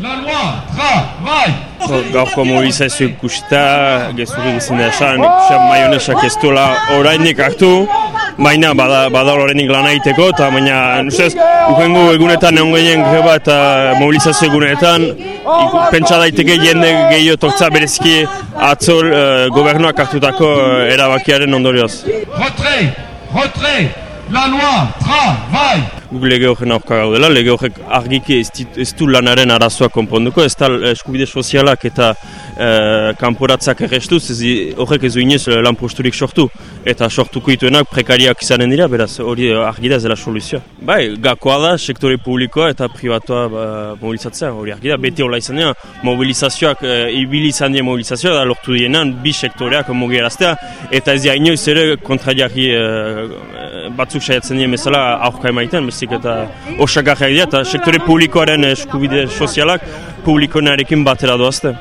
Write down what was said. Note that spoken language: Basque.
la loi, travail. Gaurko mobilizazio ikusita, gezurik izin da esan, maionesak ez duela orainik hartu, baina bada, bada orainik lan egiteko, eta baina, nusez, ukengu egunetan egon gehien greba eta mobilizazio egunetan, pentsa daiteke jende gehiago tortza berezki atzol uh, gobernuak hartutako erabakiaren ondorioz. Retrait, retrait, la loi, travail. Guk lege horren aurka gaudela, lege horrek argiki ez, dit- ez du lanaren arazoa konponduko, ez da eh, eskubide sozialak eta e, kanporatzak errestuz, ez horrek ez du inoiz eh, lan posturik sortu. Eta sortuko dituenak prekariak izanen dira, beraz hori argi da ez dela soluzioa. Bai, gakoa da sektore publikoa eta privatoa ba, mobilizatzea, hori argi da, beti hola izan dira, mobilizazioak, e, ibili izan dira mobilizazioa, da lortu dienan bi sektoreak mugiaraztea, eta ez dira inoiz ere kontradiaki e, batzuk saiatzen dira bezala aurka emaiten, bezik eta osagarriak dira, eta sektore publikoaren eskubide sozialak publikonarekin batera doazte.